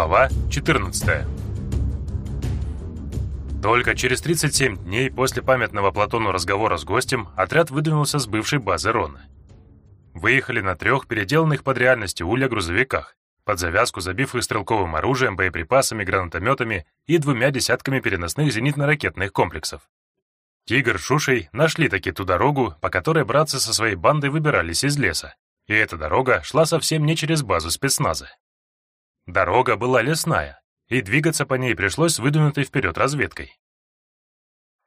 Глава 14 Только через 37 дней после памятного Платону разговора с гостем отряд выдвинулся с бывшей базы Рона. Выехали на трех переделанных под реальности улья грузовиках, под завязку забив их стрелковым оружием, боеприпасами, гранатометами и двумя десятками переносных зенитно-ракетных комплексов. Тигр с Шушей нашли таки ту дорогу, по которой братцы со своей бандой выбирались из леса, и эта дорога шла совсем не через базу спецназа. Дорога была лесная, и двигаться по ней пришлось с выдвинутой вперед разведкой.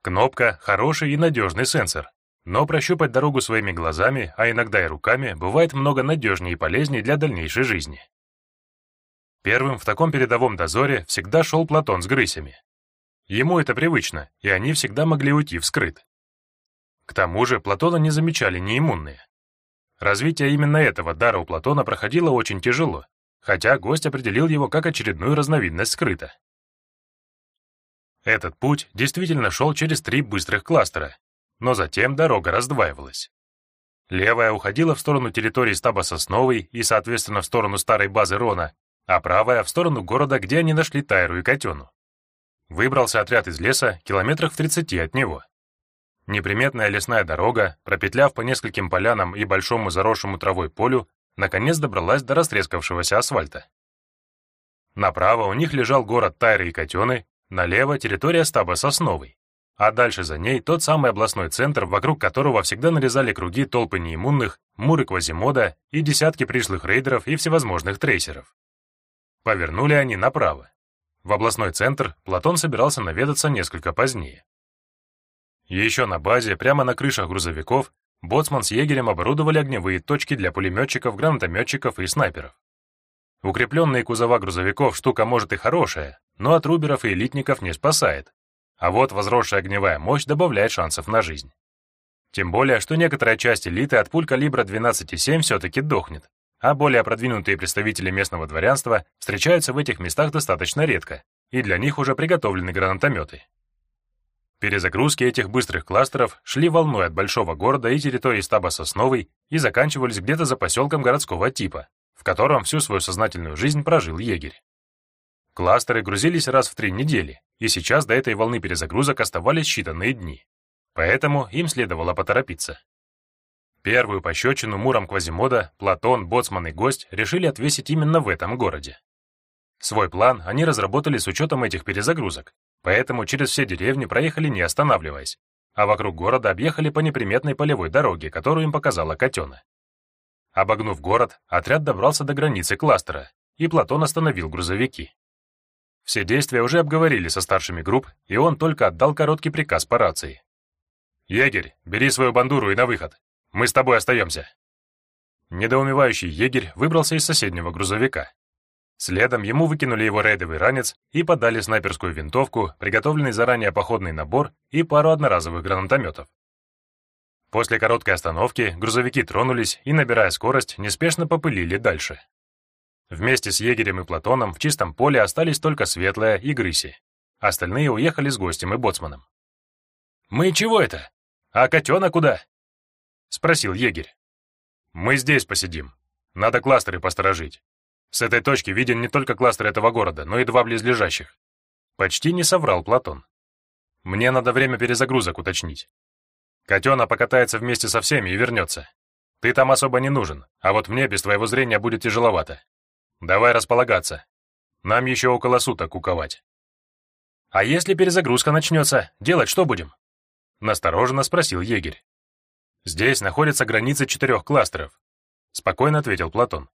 Кнопка — хороший и надежный сенсор, но прощупать дорогу своими глазами, а иногда и руками, бывает много надежнее и полезнее для дальнейшей жизни. Первым в таком передовом дозоре всегда шел Платон с грысями. Ему это привычно, и они всегда могли уйти вскрыт. К тому же Платона не замечали неиммунные. Развитие именно этого дара у Платона проходило очень тяжело, хотя гость определил его как очередную разновидность скрыта. Этот путь действительно шел через три быстрых кластера, но затем дорога раздваивалась. Левая уходила в сторону территории стаба Сосновой и, соответственно, в сторону старой базы Рона, а правая — в сторону города, где они нашли Тайру и Котену. Выбрался отряд из леса километрах в 30 от него. Неприметная лесная дорога, пропетляв по нескольким полянам и большому заросшему травой полю, наконец добралась до растрескавшегося асфальта. Направо у них лежал город Тайры и Котены, налево — территория стаба Сосновой, а дальше за ней тот самый областной центр, вокруг которого всегда нарезали круги толпы неиммунных, муры Квазимода и десятки пришлых рейдеров и всевозможных трейсеров. Повернули они направо. В областной центр Платон собирался наведаться несколько позднее. Еще на базе, прямо на крышах грузовиков, Боцман с егерем оборудовали огневые точки для пулеметчиков, гранатометчиков и снайперов. Укрепленные кузова грузовиков штука может и хорошая, но от руберов и элитников не спасает. А вот возросшая огневая мощь добавляет шансов на жизнь. Тем более, что некоторая часть элиты от пуль калибра 12,7 все-таки дохнет, а более продвинутые представители местного дворянства встречаются в этих местах достаточно редко, и для них уже приготовлены гранатометы. Перезагрузки этих быстрых кластеров шли волной от большого города и территории стаба Сосновой и заканчивались где-то за поселком городского типа, в котором всю свою сознательную жизнь прожил егерь. Кластеры грузились раз в три недели, и сейчас до этой волны перезагрузок оставались считанные дни. Поэтому им следовало поторопиться. Первую пощечину муром Квазимода Платон, Боцман и гость решили отвесить именно в этом городе. Свой план они разработали с учетом этих перезагрузок, Поэтому через все деревни проехали не останавливаясь, а вокруг города объехали по неприметной полевой дороге, которую им показала Котена. Обогнув город, отряд добрался до границы кластера, и Платон остановил грузовики. Все действия уже обговорили со старшими групп, и он только отдал короткий приказ по рации. «Егерь, бери свою бандуру и на выход. Мы с тобой остаемся». Недоумевающий егерь выбрался из соседнего грузовика. Следом ему выкинули его рейдовый ранец и подали снайперскую винтовку, приготовленный заранее походный набор и пару одноразовых гранатометов. После короткой остановки грузовики тронулись и, набирая скорость, неспешно попылили дальше. Вместе с егерем и Платоном в чистом поле остались только Светлая и Грыси. Остальные уехали с гостем и боцманом. «Мы чего это? А котена куда?» — спросил егерь. «Мы здесь посидим. Надо кластеры посторожить. С этой точки виден не только кластер этого города, но и два близлежащих. Почти не соврал Платон. Мне надо время перезагрузок уточнить. Котена покатается вместе со всеми и вернется. Ты там особо не нужен, а вот мне без твоего зрения будет тяжеловато. Давай располагаться. Нам еще около суток куковать. А если перезагрузка начнется, делать что будем? Настороженно спросил егерь. Здесь находятся границы четырех кластеров. Спокойно ответил Платон.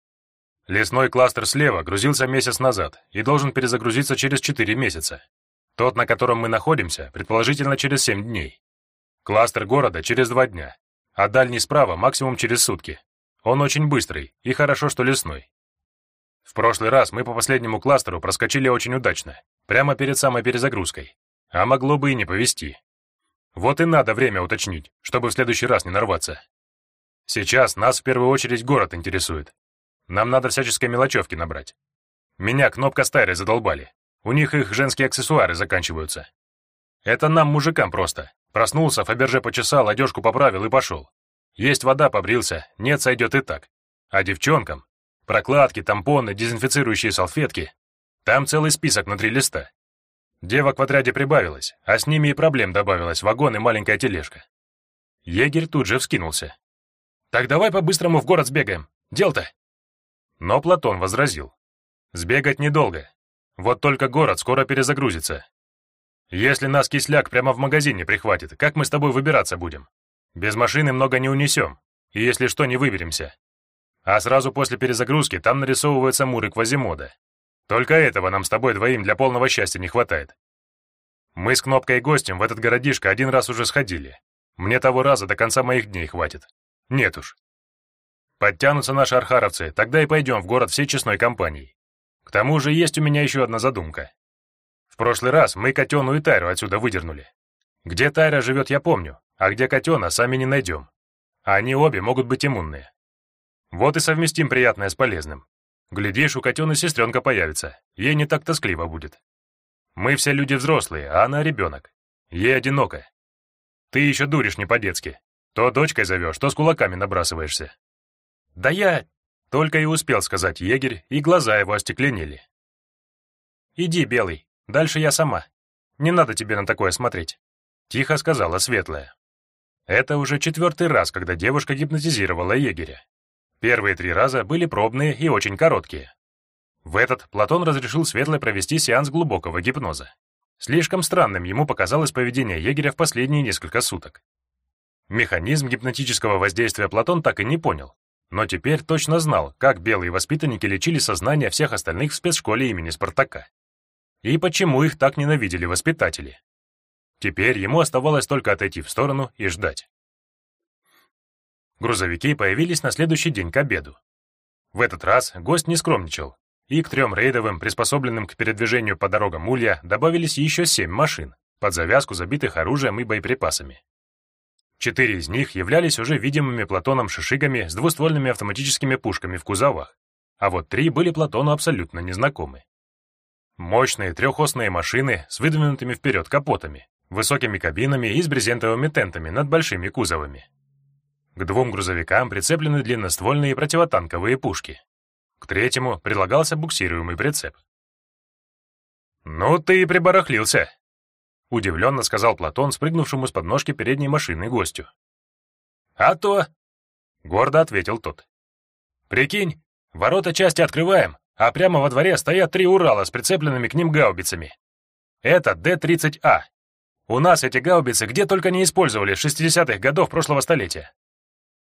Лесной кластер слева грузился месяц назад и должен перезагрузиться через 4 месяца. Тот, на котором мы находимся, предположительно через 7 дней. Кластер города через 2 дня, а дальний справа максимум через сутки. Он очень быстрый и хорошо, что лесной. В прошлый раз мы по последнему кластеру проскочили очень удачно, прямо перед самой перезагрузкой, а могло бы и не повезти. Вот и надо время уточнить, чтобы в следующий раз не нарваться. Сейчас нас в первую очередь город интересует, нам надо всяческой мелочевки набрать. Меня кнопка стайры задолбали. У них их женские аксессуары заканчиваются. Это нам, мужикам, просто. Проснулся, Фаберже почесал, одежку поправил и пошел. Есть вода, побрился, нет, сойдет и так. А девчонкам? Прокладки, тампоны, дезинфицирующие салфетки. Там целый список на три листа. Девок в отряде прибавилось, а с ними и проблем добавилось вагон и маленькая тележка. Егерь тут же вскинулся. «Так давай по-быстрому в город сбегаем. Дел-то!» Но Платон возразил. «Сбегать недолго. Вот только город скоро перезагрузится. Если нас кисляк прямо в магазине прихватит, как мы с тобой выбираться будем? Без машины много не унесем, и если что, не выберемся. А сразу после перезагрузки там нарисовывается Мур и Квазимода. Только этого нам с тобой двоим для полного счастья не хватает. Мы с Кнопкой и гостем в этот городишко один раз уже сходили. Мне того раза до конца моих дней хватит. Нет уж. Подтянутся наши архаровцы, тогда и пойдем в город всей честной компанией. К тому же есть у меня еще одна задумка. В прошлый раз мы Котену и Тайру отсюда выдернули. Где Тайра живет, я помню, а где Котена, сами не найдем. Они обе могут быть иммунные. Вот и совместим приятное с полезным. Глядишь, у Котены сестренка появится, ей не так тоскливо будет. Мы все люди взрослые, а она ребенок. Ей одиноко. Ты еще дуришь не по-детски. То дочкой зовешь, то с кулаками набрасываешься. Да я... Только и успел сказать егерь, и глаза его остекленели. «Иди, Белый, дальше я сама. Не надо тебе на такое смотреть», — тихо сказала Светлая. Это уже четвертый раз, когда девушка гипнотизировала егеря. Первые три раза были пробные и очень короткие. В этот Платон разрешил Светлой провести сеанс глубокого гипноза. Слишком странным ему показалось поведение егеря в последние несколько суток. Механизм гипнотического воздействия Платон так и не понял, но теперь точно знал, как белые воспитанники лечили сознание всех остальных в спецшколе имени Спартака. И почему их так ненавидели воспитатели. Теперь ему оставалось только отойти в сторону и ждать. Грузовики появились на следующий день к обеду. В этот раз гость не скромничал, и к трем рейдовым, приспособленным к передвижению по дорогам Улья, добавились еще семь машин, под завязку забитых оружием и боеприпасами. Четыре из них являлись уже видимыми Платоном шишигами с двуствольными автоматическими пушками в кузовах, а вот три были Платону абсолютно незнакомы. Мощные трехосные машины с выдвинутыми вперед капотами, высокими кабинами и с брезентовыми тентами над большими кузовами. К двум грузовикам прицеплены длинноствольные противотанковые пушки. К третьему прилагался буксируемый прицеп. «Ну ты и прибарахлился!» — удивленно сказал Платон, спрыгнувшему с подножки передней машины гостю. «А то!» — гордо ответил тот. «Прикинь, ворота части открываем, а прямо во дворе стоят три Урала с прицепленными к ним гаубицами. Это Д-30А. У нас эти гаубицы где только не использовали с 60-х годов прошлого столетия.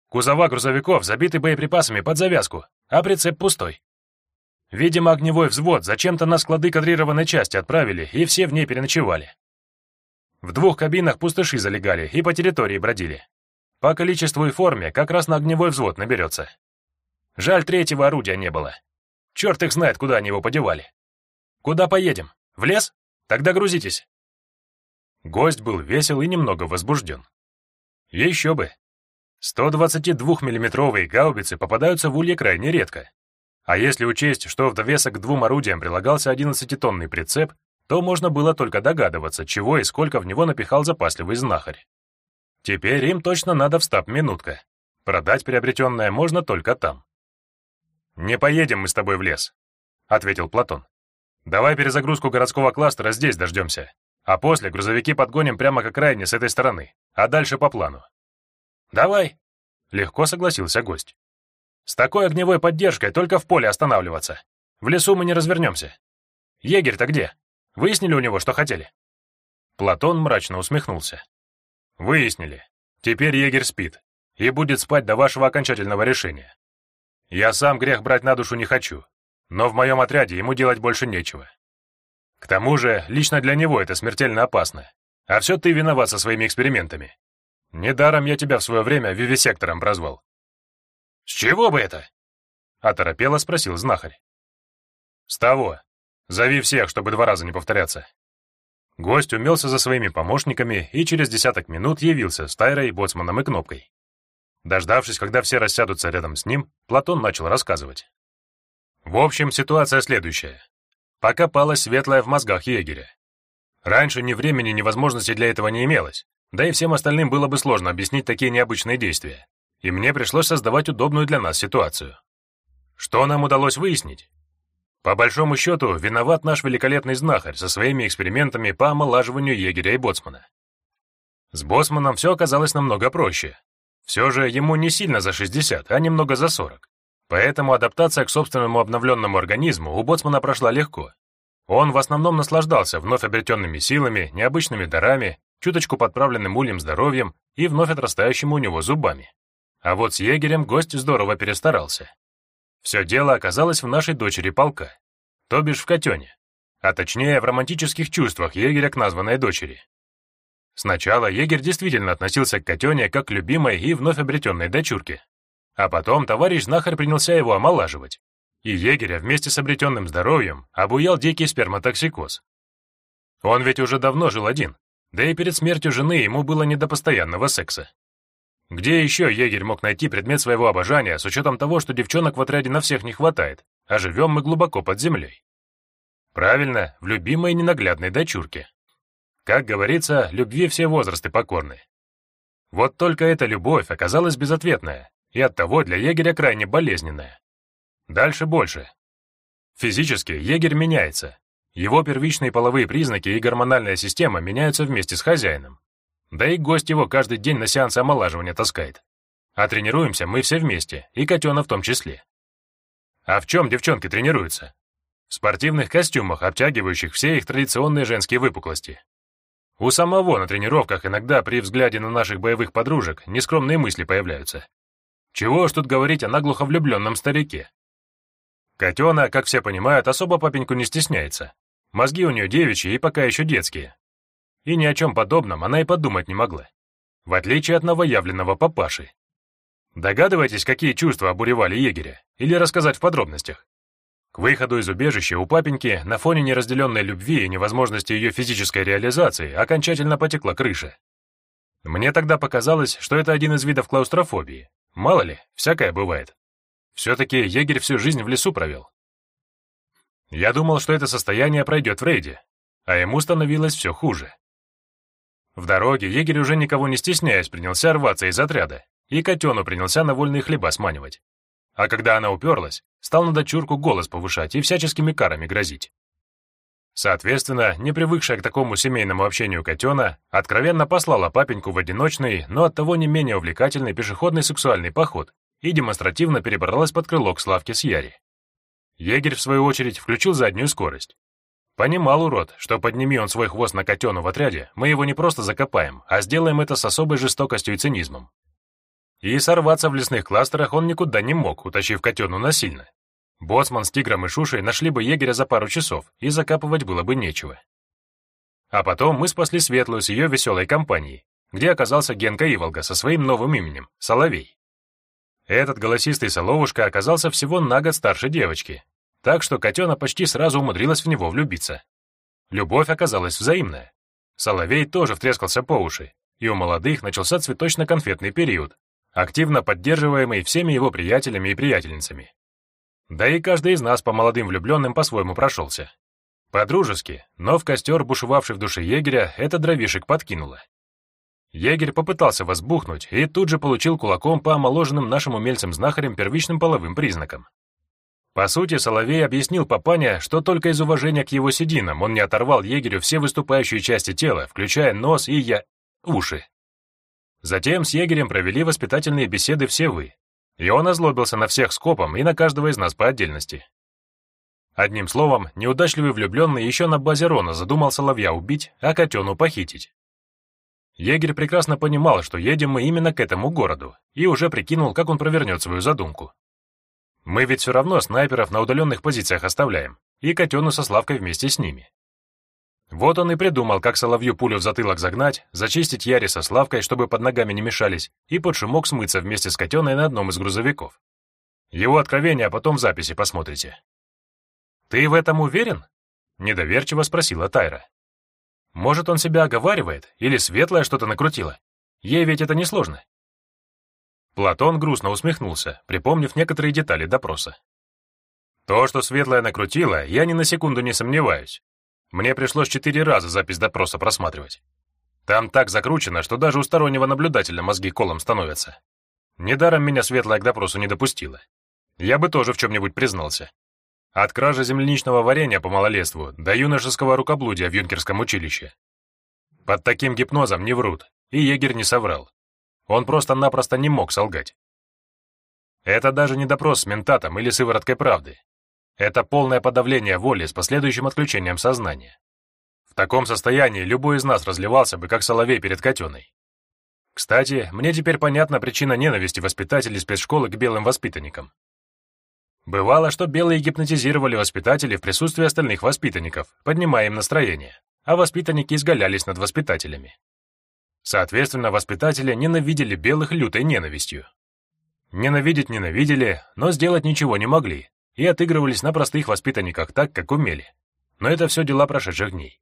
Кузова грузовиков забиты боеприпасами под завязку, а прицеп пустой. Видимо, огневой взвод зачем-то на склады кадрированной части отправили, и все в ней переночевали. В двух кабинах пустыши залегали и по территории бродили. По количеству и форме как раз на огневой взвод наберется. Жаль, третьего орудия не было. Черт их знает, куда они его подевали. Куда поедем? В лес? Тогда грузитесь. Гость был весел и немного возбужден. Еще бы. 122-миллиметровые гаубицы попадаются в улье крайне редко. А если учесть, что в довесок к двум орудиям прилагался 11-тонный прицеп, то можно было только догадываться, чего и сколько в него напихал запасливый знахарь. Теперь им точно надо в стаб минутка. Продать приобретенное можно только там. «Не поедем мы с тобой в лес», — ответил Платон. «Давай перезагрузку городского кластера здесь дождемся, а после грузовики подгоним прямо к окраине с этой стороны, а дальше по плану. «Давай», — легко согласился гость. «С такой огневой поддержкой только в поле останавливаться. В лесу мы не развернемся. Егерь-то где? Выяснили у него, что хотели?» Платон мрачно усмехнулся. «Выяснили. Теперь егерь спит и будет спать до вашего окончательного решения. Я сам грех брать на душу не хочу, но в моем отряде ему делать больше нечего. К тому же, лично для него это смертельно опасно. А все ты виноват со своими экспериментами. Недаром я тебя в свое время вивисектором прозвал. С чего бы это? Оторопело спросил знахарь. С того. Зови всех, чтобы два раза не повторяться. Гость умелся за своими помощниками и через десяток минут явился с Тайрой, Боцманом и Кнопкой. Дождавшись, когда все рассядутся рядом с ним, Платон начал рассказывать. В общем, ситуация следующая. Покопалась светлая в мозгах егеря. Раньше ни времени, ни возможности для этого не имелось, да и всем остальным было бы сложно объяснить такие необычные действия. И мне пришлось создавать удобную для нас ситуацию. Что нам удалось выяснить? По большому счету, виноват наш великолепный знахарь со своими экспериментами по омолаживанию егеря и боцмана. С боцманом все оказалось намного проще. Все же ему не сильно за 60, а немного за 40. Поэтому адаптация к собственному обновленному организму у боцмана прошла легко. Он в основном наслаждался вновь обретенными силами, необычными дарами, чуточку подправленным ульем здоровьем и вновь отрастающими у него зубами. А вот с егерем гость здорово перестарался. Все дело оказалось в нашей дочери полка, то бишь в Котене, а точнее в романтических чувствах егеря к названной дочери. Сначала егерь действительно относился к Котене как к любимой и вновь обретенной дочурке, а потом товарищ знахарь принялся его омолаживать, и егеря вместе с обретенным здоровьем обуял дикий сперматоксикоз. Он ведь уже давно жил один, да и перед смертью жены ему было не до постоянного секса. Где еще егерь мог найти предмет своего обожания с учетом того, что девчонок в отряде на всех не хватает, а живем мы глубоко под землей? Правильно, в любимой ненаглядной дочурке. Как говорится, любви все возрасты покорны. Вот только эта любовь оказалась безответная, и оттого для егеря крайне болезненная. Дальше больше. Физически егерь меняется. Его первичные половые признаки и гормональная система меняются вместе с хозяином. Да и гость его каждый день на сеансы омолаживания таскает. А тренируемся мы все вместе, и котена в том числе. А в чем девчонки тренируются? В спортивных костюмах, обтягивающих все их традиционные женские выпуклости. У самого на тренировках иногда при взгляде на наших боевых подружек нескромные мысли появляются. Чего уж тут говорить о наглухо влюбленном старике. Котена, как все понимают, особо папеньку не стесняется. Мозги у нее девичьи и пока еще детские, и ни о чем подобном она и подумать не могла, в отличие от новоявленного папаши. Догадываетесь, какие чувства обуревали егеря, или рассказать в подробностях? К выходу из убежища у папеньки на фоне неразделенной любви и невозможности ее физической реализации окончательно потекла крыша. Мне тогда показалось, что это один из видов клаустрофобии. Мало ли, всякое бывает. Все-таки егерь всю жизнь в лесу провел. Я думал, что это состояние пройдет в рейде, а ему становилось все хуже. В дороге егерь уже никого не стесняясь принялся рваться из отряда, и котену принялся на вольные хлеба сманивать. А когда она уперлась, стал на дочурку голос повышать и всяческими карами грозить. Соответственно, не привыкшая к такому семейному общению котена, откровенно послала папеньку в одиночный, но оттого не менее увлекательный пешеходный сексуальный поход и демонстративно перебралась под крыло к Славке с Яри. Егерь, в свою очередь, включил заднюю скорость, Понимал урод, что подними он свой хвост на котену в отряде, мы его не просто закопаем, а сделаем это с особой жестокостью и цинизмом. И сорваться в лесных кластерах он никуда не мог, утащив котену насильно. Боцман с тигром и шушей нашли бы егеря за пару часов, и закапывать было бы нечего. А потом мы спасли Светлую с ее веселой компанией, где оказался Генка Иволга со своим новым именем — Соловей. Этот голосистый соловушка оказался всего на год старше девочки, так что котена почти сразу умудрилась в него влюбиться. Любовь оказалась взаимная. Соловей тоже втрескался по уши, и у молодых начался цветочно-конфетный период, активно поддерживаемый всеми его приятелями и приятельницами. Да и каждый из нас по молодым влюбленным по-своему прошелся. По-дружески, но в костер, бушевавший в душе егеря, это дровишек подкинуло. Егерь попытался возбухнуть и тут же получил кулаком по омоложенным нашим умельцам-знахарям первичным половым признакам. По сути, Соловей объяснил Папаня, что только из уважения к его сединам он не оторвал егерю все выступающие части тела, включая нос и я... уши. Затем с егерем провели воспитательные беседы все вы, и он озлобился на всех скопом и на каждого из нас по отдельности. Одним словом, неудачливый влюбленный еще на базе Рона задумал Соловья убить, а котену похитить. Егерь прекрасно понимал, что едем мы именно к этому городу, и уже прикинул, как он провернет свою задумку. Мы ведь все равно снайперов на удаленных позициях оставляем, и котену со Славкой вместе с ними. Вот он и придумал, как соловью пулю в затылок загнать, зачистить Яри со Славкой, чтобы под ногами не мешались, и под шумок смыться вместе с котеной на одном из грузовиков. Его откровения потом в записи посмотрите. «Ты в этом уверен?» — недоверчиво спросила Тайра. «Может, он себя оговаривает, или Светлая что-то накрутила? Ей ведь это несложно». Платон грустно усмехнулся, припомнив некоторые детали допроса. То, что Светлая накрутила, я ни на секунду не сомневаюсь. Мне пришлось четыре раза запись допроса просматривать. Там так закручено, что даже у стороннего наблюдателя мозги колом становятся. Недаром меня Светлая к допросу не допустила. Я бы тоже в чем-нибудь признался. От кражи земляничного варенья по малолетству до юношеского рукоблудия в юнкерском училище. Под таким гипнозом не врут, и егерь не соврал. Он просто-напросто не мог солгать. Это даже не допрос с ментатом или сывороткой правды. Это полное подавление воли с последующим отключением сознания. В таком состоянии любой из нас разливался бы, как соловей перед котеной. Кстати, мне теперь понятна причина ненависти воспитателей спецшколы к белым воспитанникам. Бывало, что белые гипнотизировали воспитателей в присутствии остальных воспитанников, поднимая им настроение, а воспитанники изгалялись над воспитателями. Соответственно, воспитатели ненавидели белых лютой ненавистью. Ненавидеть ненавидели, но сделать ничего не могли, и отыгрывались на простых воспитанниках так, как умели. Но это все дела прошедших дней.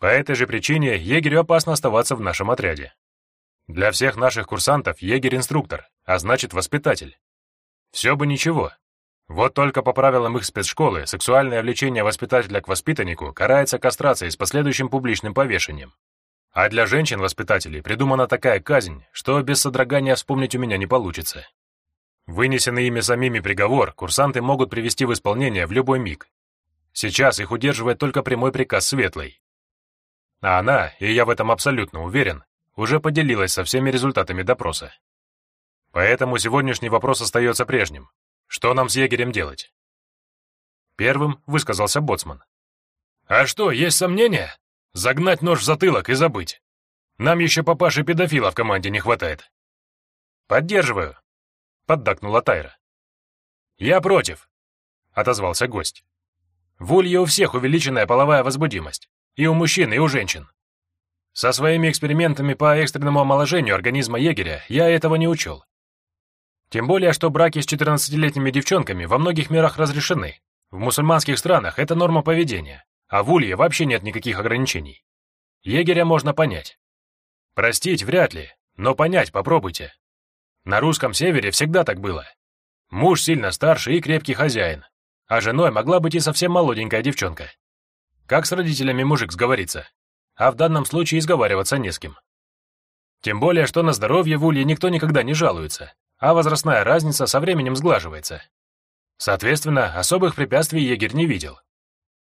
По этой же причине егерю опасно оставаться в нашем отряде. Для всех наших курсантов егерь инструктор, а значит воспитатель. Все бы ничего. Вот только по правилам их спецшколы сексуальное влечение воспитателя к воспитаннику карается кастрацией с последующим публичным повешением. А для женщин-воспитателей придумана такая казнь, что без содрогания вспомнить у меня не получится. Вынесенный ими самими приговор курсанты могут привести в исполнение в любой миг. Сейчас их удерживает только прямой приказ Светлой. А она, и я в этом абсолютно уверен, уже поделилась со всеми результатами допроса. Поэтому сегодняшний вопрос остается прежним. Что нам с егерем делать? Первым высказался боцман. «А что, есть сомнения?» Загнать нож в затылок и забыть. Нам еще папаши-педофила в команде не хватает. Поддерживаю, поддакнула Тайра. Я против, отозвался гость. В улье у всех увеличенная половая возбудимость. И у мужчин, и у женщин. Со своими экспериментами по экстренному омоложению организма егеря я этого не учел. Тем более, что браки с 14-летними девчонками во многих мирах разрешены. В мусульманских странах это норма поведения. А в Улье вообще нет никаких ограничений. Егеря можно понять. Простить вряд ли, но понять попробуйте. На русском севере всегда так было. Муж сильно старше и крепкий хозяин, а женой могла быть и совсем молоденькая девчонка. Как с родителями мужик сговорится, а в данном случае изговариваться не с кем. Тем более, что на здоровье в Улье никто никогда не жалуется, а возрастная разница со временем сглаживается. Соответственно, особых препятствий егерь не видел.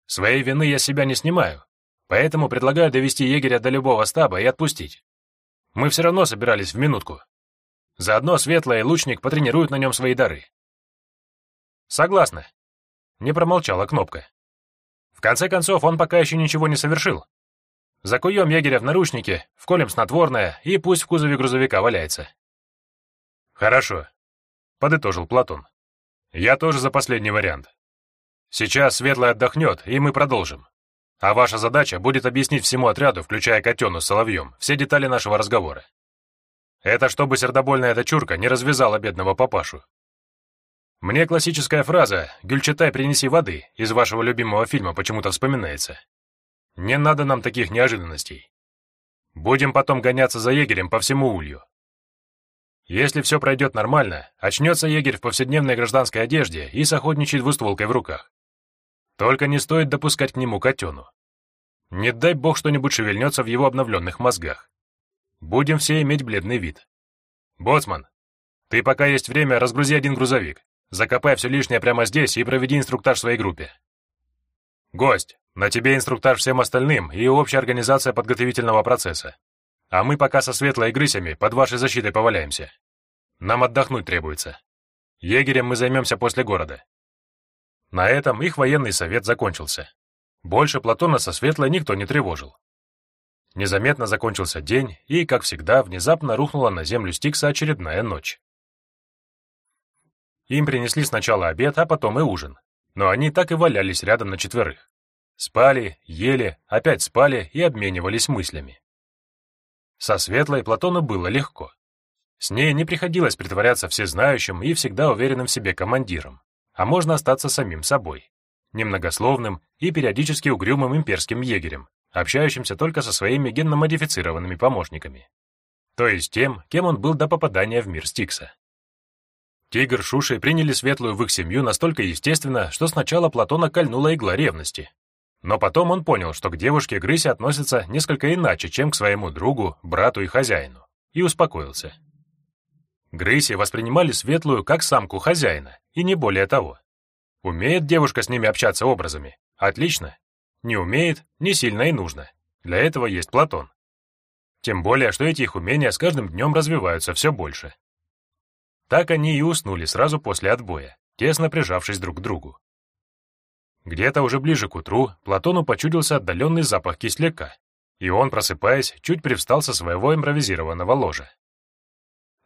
Своей вины я себя не снимаю, поэтому предлагаю довести егеря до любого стаба и отпустить. Мы все равно собирались в минутку. Заодно Светлая и Лучник потренируют на нем свои дары. Согласна. Не промолчала Кнопка. В конце концов, он пока еще ничего не совершил. Закуем егеря в наручники, вколем снотворное, и пусть в кузове грузовика валяется. Хорошо, подытожил Платон. Я тоже за последний вариант. Сейчас Светлый отдохнет, и мы продолжим. А ваша задача будет объяснить всему отряду, включая Котену с Соловьем, все детали нашего разговора. Это чтобы сердобольная дочурка не развязала бедного папашу. Мне классическая фраза «Гюльчатай, принеси воды» из вашего любимого фильма почему-то вспоминается. Не надо нам таких неожиданностей. Будем потом гоняться за егерем по всему улью. Если все пройдет нормально, очнется егерь в повседневной гражданской одежде и сохотничает двустволкой в руках. Только не стоит допускать к нему котену. Не дай бог что-нибудь шевельнется в его обновленных мозгах. Будем все иметь бледный вид. Боцман, ты пока есть время, разгрузи один грузовик. Закопай все лишнее прямо здесь и проведи инструктаж своей группе. Гость, на тебе инструктаж всем остальным и общая организация подготовительного процесса. А мы пока со светлой грысями под вашей защитой поваляемся. Нам отдохнуть требуется. Егерем мы займемся после города. На этом их военный совет закончился. Больше Платона со Светлой никто не тревожил. Незаметно закончился день, и, как всегда, внезапно рухнула на землю Стикса очередная ночь. Им принесли сначала обед, а потом и ужин, но они так и валялись рядом на четверых. Спали, ели, опять спали и обменивались мыслями. Со Светлой Платону было легко. С ней не приходилось притворяться всезнающим и всегда уверенным в себе командиром а можно остаться самим собой, немногословным и периодически угрюмым имперским егерем, общающимся только со своими генно-модифицированными помощниками. То есть тем, кем он был до попадания в мир Стикса. Тигр Шуши приняли Светлую в их семью настолько естественно, что сначала Платона кольнула игла ревности. Но потом он понял, что к девушке Грысе относятся несколько иначе, чем к своему другу, брату и хозяину, и успокоился. Грыси воспринимали Светлую как самку хозяина, и не более того. Умеет девушка с ними общаться образами? Отлично. Не умеет, не сильно и нужно. Для этого есть Платон. Тем более, что эти их умения с каждым днем развиваются все больше. Так они и уснули сразу после отбоя, тесно прижавшись друг к другу. Где-то уже ближе к утру Платону почудился отдаленный запах кисляка, и он, просыпаясь, чуть привстал со своего импровизированного ложа.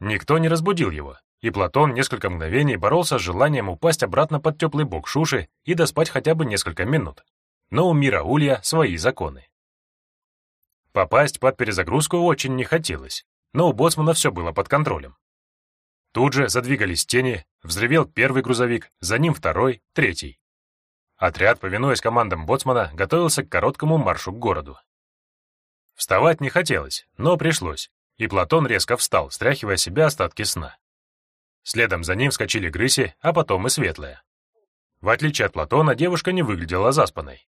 Никто не разбудил его, и Платон несколько мгновений боролся с желанием упасть обратно под теплый бок Шуши и доспать хотя бы несколько минут. Но у мира Улья свои законы. Попасть под перезагрузку очень не хотелось, но у боцмана все было под контролем. Тут же задвигались тени, взревел первый грузовик, за ним второй, третий. Отряд, повинуясь командам боцмана, готовился к короткому маршу к городу. Вставать не хотелось, но пришлось, и Платон резко встал, стряхивая себя остатки сна. Следом за ним вскочили Грыси, а потом и Светлая. В отличие от Платона, девушка не выглядела заспанной.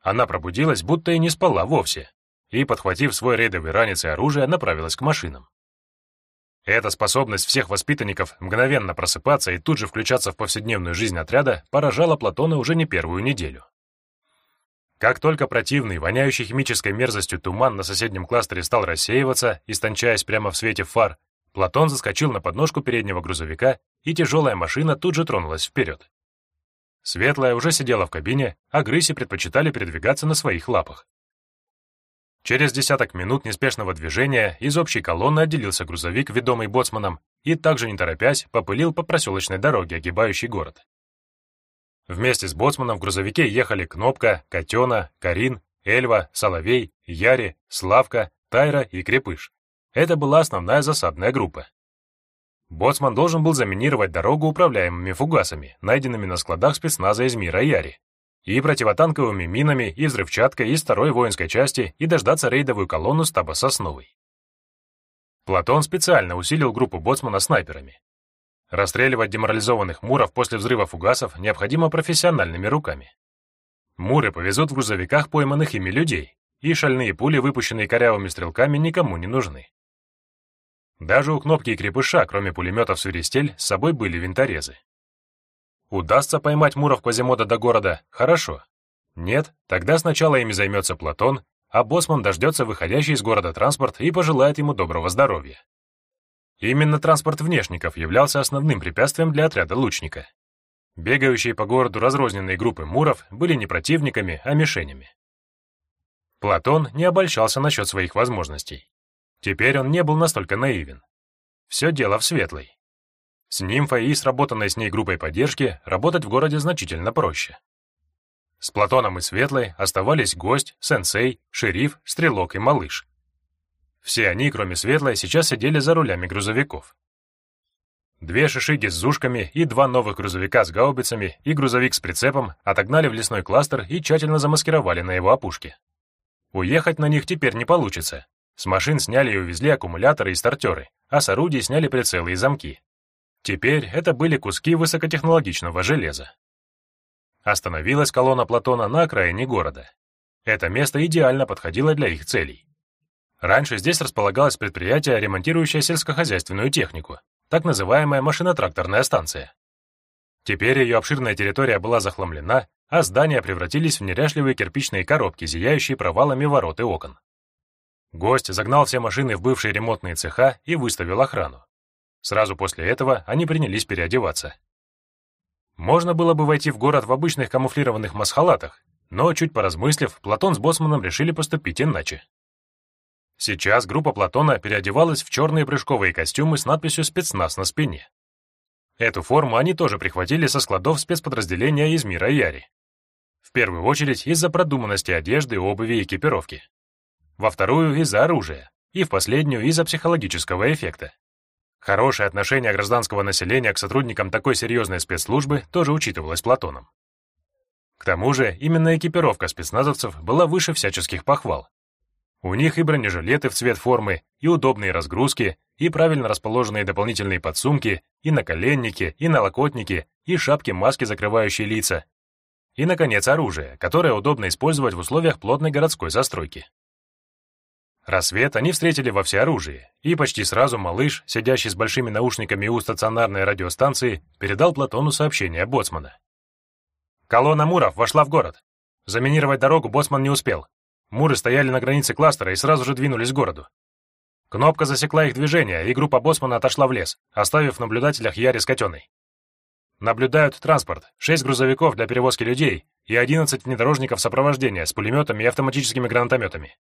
Она пробудилась, будто и не спала вовсе, и, подхватив свой рейдовый ранец и оружие, направилась к машинам. Эта способность всех воспитанников мгновенно просыпаться и тут же включаться в повседневную жизнь отряда поражала Платона уже не первую неделю. Как только противный, воняющий химической мерзостью туман на соседнем кластере стал рассеиваться, истончаясь прямо в свете фар, Платон заскочил на подножку переднего грузовика, и тяжелая машина тут же тронулась вперед. Светлая уже сидела в кабине, а грыси предпочитали передвигаться на своих лапах. Через десяток минут неспешного движения из общей колонны отделился грузовик, ведомый боцманом, и также не торопясь попылил по проселочной дороге, огибающей город. Вместе с боцманом в грузовике ехали Кнопка, Котена, Карин, Эльва, Соловей, Яри, Славка, Тайра и Крепыш. Это была основная засадная группа. Боцман должен был заминировать дорогу управляемыми фугасами, найденными на складах спецназа из мира Яри и противотанковыми минами, и взрывчаткой из второй воинской части, и дождаться рейдовую колонну стаба Сосновой. Платон специально усилил группу боцмана снайперами. Расстреливать деморализованных муров после взрыва фугасов необходимо профессиональными руками. Муры повезут в грузовиках пойманных ими людей, и шальные пули, выпущенные корявыми стрелками, никому не нужны. Даже у кнопки и крепыша, кроме пулеметов «Свиристель», с собой были винторезы. Удастся поймать Муров Квазимода до города? Хорошо. Нет, тогда сначала ими займется Платон, а Босман дождется выходящий из города транспорт и пожелает ему доброго здоровья. Именно транспорт внешников являлся основным препятствием для отряда лучника. Бегающие по городу разрозненные группы муров были не противниками, а мишенями. Платон не обольщался насчет своих возможностей. Теперь он не был настолько наивен. Все дело в светлой. С нимфой и сработанной с ней группой поддержки работать в городе значительно проще. С Платоном и Светлой оставались гость, сенсей, шериф, стрелок и малыш. Все они, кроме Светлой, сейчас сидели за рулями грузовиков. Две шишиги с зушками и два новых грузовика с гаубицами и грузовик с прицепом отогнали в лесной кластер и тщательно замаскировали на его опушке. Уехать на них теперь не получится. С машин сняли и увезли аккумуляторы и стартеры, а с орудий сняли прицелы и замки. Теперь это были куски высокотехнологичного железа. Остановилась колонна Платона на окраине города. Это место идеально подходило для их целей. Раньше здесь располагалось предприятие, ремонтирующее сельскохозяйственную технику, так называемая машинотракторная станция. Теперь ее обширная территория была захламлена, а здания превратились в неряшливые кирпичные коробки, зияющие провалами ворот и окон. Гость загнал все машины в бывшие ремонтные цеха и выставил охрану. Сразу после этого они принялись переодеваться. Можно было бы войти в город в обычных камуфлированных масхалатах, но, чуть поразмыслив, Платон с Боссманом решили поступить иначе. Сейчас группа Платона переодевалась в черные прыжковые костюмы с надписью «Спецназ» на спине. Эту форму они тоже прихватили со складов спецподразделения из мира Яри. В первую очередь из-за продуманности одежды, обуви и экипировки. Во вторую — из-за оружия. И в последнюю — из-за психологического эффекта. Хорошее отношение гражданского населения к сотрудникам такой серьезной спецслужбы тоже учитывалось Платоном. К тому же, именно экипировка спецназовцев была выше всяческих похвал. У них и бронежилеты в цвет формы, и удобные разгрузки, и правильно расположенные дополнительные подсумки, и наколенники, и налокотники, и шапки-маски, закрывающие лица. И, наконец, оружие, которое удобно использовать в условиях плотной городской застройки. Рассвет они встретили во всеоружии, и почти сразу малыш, сидящий с большими наушниками у стационарной радиостанции, передал Платону сообщение Боцмана. Колонна Муров вошла в город. Заминировать дорогу боссман не успел. Муры стояли на границе кластера и сразу же двинулись к городу. Кнопка засекла их движение, и группа боссмана отошла в лес, оставив в наблюдателях Яри с Котеной. Наблюдают транспорт, шесть грузовиков для перевозки людей и 11 внедорожников сопровождения с пулеметами и автоматическими гранатометами.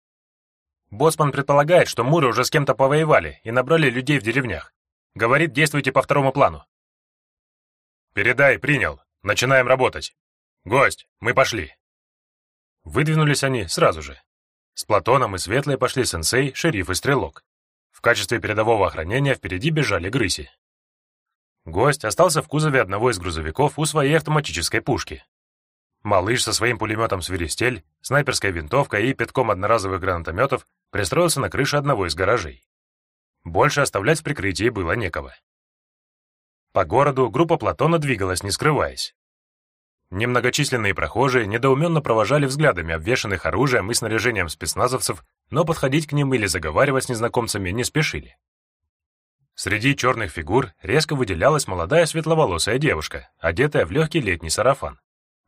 Боссман предполагает, что муры уже с кем-то повоевали и набрали людей в деревнях. Говорит, действуйте по второму плану. «Передай, принял. Начинаем работать. Гость, мы пошли». Выдвинулись они сразу же. С Платоном и Светлой пошли сенсей, шериф и стрелок. В качестве передового охранения впереди бежали грыси. Гость остался в кузове одного из грузовиков у своей автоматической пушки. Малыш со своим пулеметом «Свиристель», снайперской винтовкой и пятком одноразовых гранатометов пристроился на крыше одного из гаражей. Больше оставлять в прикрытии было некого. По городу группа Платона двигалась, не скрываясь. Немногочисленные прохожие недоуменно провожали взглядами обвешанных оружием и снаряжением спецназовцев, но подходить к ним или заговаривать с незнакомцами не спешили. Среди черных фигур резко выделялась молодая светловолосая девушка, одетая в легкий летний сарафан.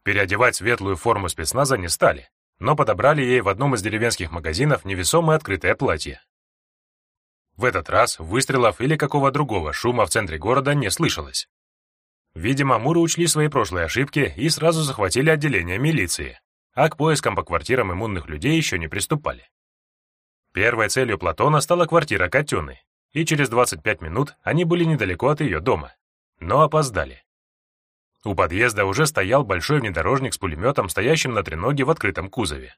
Переодевать светлую форму спецназа не стали, но подобрали ей в одном из деревенских магазинов невесомое открытое платье. В этот раз выстрелов или какого другого шума в центре города не слышалось. Видимо, Муры учли свои прошлые ошибки и сразу захватили отделение милиции, а к поискам по квартирам иммунных людей еще не приступали. Первой целью Платона стала квартира Котены, и через 25 минут они были недалеко от ее дома, но опоздали. У подъезда уже стоял большой внедорожник с пулеметом, стоящим на треноге в открытом кузове.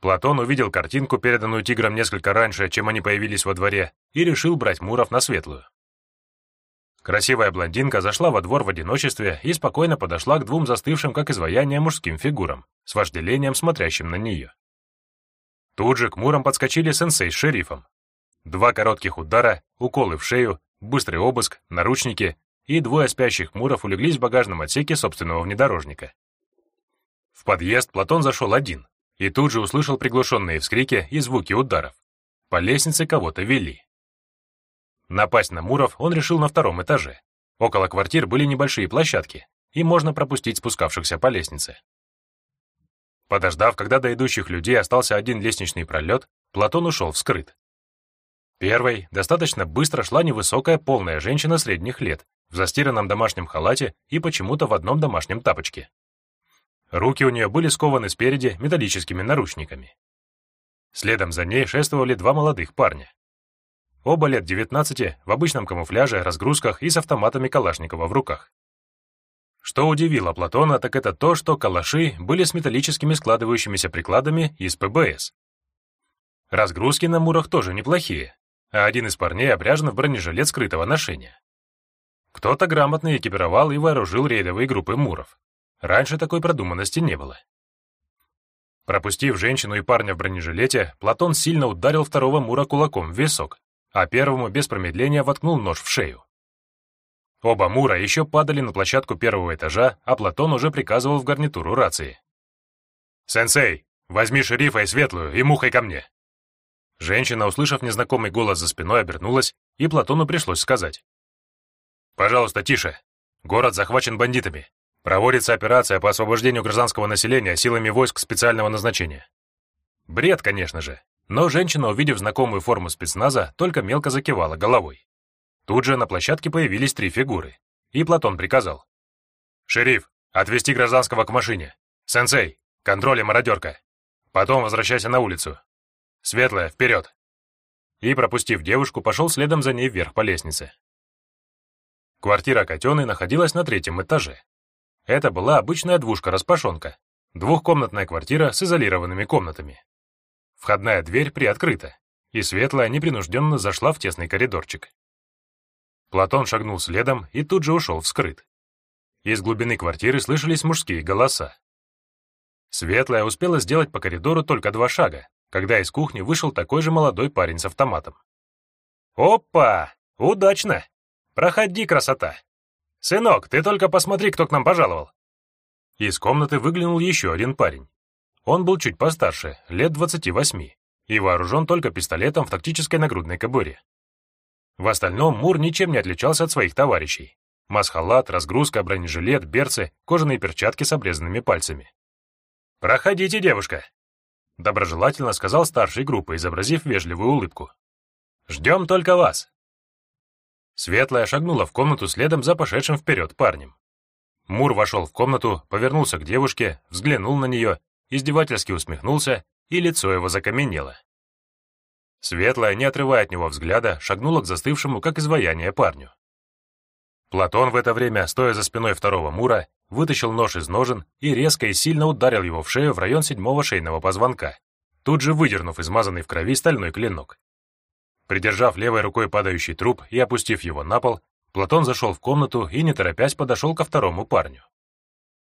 Платон увидел картинку, переданную тигром несколько раньше, чем они появились во дворе, и решил брать Муров на светлую. Красивая блондинка зашла во двор в одиночестве и спокойно подошла к двум застывшим, как изваяние, мужским фигурам, с вожделением смотрящим на нее. Тут же к Мурам подскочили сенсей с шерифом, Два коротких удара, уколы в шею, быстрый обыск, наручники, и двое спящих муров улеглись в багажном отсеке собственного внедорожника. В подъезд Платон зашел один и тут же услышал приглушенные вскрики и звуки ударов. По лестнице кого-то вели. Напасть на муров он решил на втором этаже. Около квартир были небольшие площадки, и можно пропустить спускавшихся по лестнице. Подождав, когда до идущих людей остался один лестничный пролет, Платон ушел вскрыт. Первой достаточно быстро шла невысокая полная женщина средних лет, в застиранном домашнем халате и почему-то в одном домашнем тапочке. Руки у нее были скованы спереди металлическими наручниками. Следом за ней шествовали два молодых парня. Оба лет 19 в обычном камуфляже, разгрузках и с автоматами Калашникова в руках. Что удивило Платона, так это то, что калаши были с металлическими складывающимися прикладами из ПБС. Разгрузки на мурах тоже неплохие, а один из парней обряжен в бронежилет скрытого ношения. Кто-то грамотно экипировал и вооружил рейдовые группы муров. Раньше такой продуманности не было. Пропустив женщину и парня в бронежилете, Платон сильно ударил второго мура кулаком в висок, а первому без промедления воткнул нож в шею. Оба мура еще падали на площадку первого этажа, а Платон уже приказывал в гарнитуру рации. «Сенсей, возьми шерифа и светлую и мухой ко мне!» Женщина, услышав незнакомый голос за спиной, обернулась, и Платону пришлось сказать. «Пожалуйста, тише. Город захвачен бандитами. Проводится операция по освобождению гражданского населения силами войск специального назначения». Бред, конечно же, но женщина, увидев знакомую форму спецназа, только мелко закивала головой. Тут же на площадке появились три фигуры, и Платон приказал. «Шериф, отвезти гражданского к машине. Сенсей, контроль и мародерка. Потом возвращайся на улицу. Светлая, вперед!» И, пропустив девушку, пошел следом за ней вверх по лестнице. Квартира Котеной находилась на третьем этаже. Это была обычная двушка-распашонка, двухкомнатная квартира с изолированными комнатами. Входная дверь приоткрыта, и Светлая непринужденно зашла в тесный коридорчик. Платон шагнул следом и тут же ушел вскрыт. Из глубины квартиры слышались мужские голоса. Светлая успела сделать по коридору только два шага, когда из кухни вышел такой же молодой парень с автоматом. «Опа! Удачно! Проходи, красота! Сынок, ты только посмотри, кто к нам пожаловал!» Из комнаты выглянул еще один парень. Он был чуть постарше, лет 28, и вооружен только пистолетом в тактической нагрудной кобуре. В остальном Мур ничем не отличался от своих товарищей. Масхалат, разгрузка, бронежилет, берцы, кожаные перчатки с обрезанными пальцами. «Проходите, девушка!» Доброжелательно сказал старший группы, изобразив вежливую улыбку. «Ждем только вас!» Светлая шагнула в комнату следом за пошедшим вперед парнем. Мур вошел в комнату, повернулся к девушке, взглянул на нее, издевательски усмехнулся, и лицо его закаменело. Светлая, не отрывая от него взгляда, шагнула к застывшему, как изваяние, парню. Платон в это время, стоя за спиной второго Мура, вытащил нож из ножен и резко и сильно ударил его в шею в район седьмого шейного позвонка, тут же выдернув измазанный в крови стальной клинок. Придержав левой рукой падающий труп и опустив его на пол, Платон зашел в комнату и, не торопясь, подошел ко второму парню.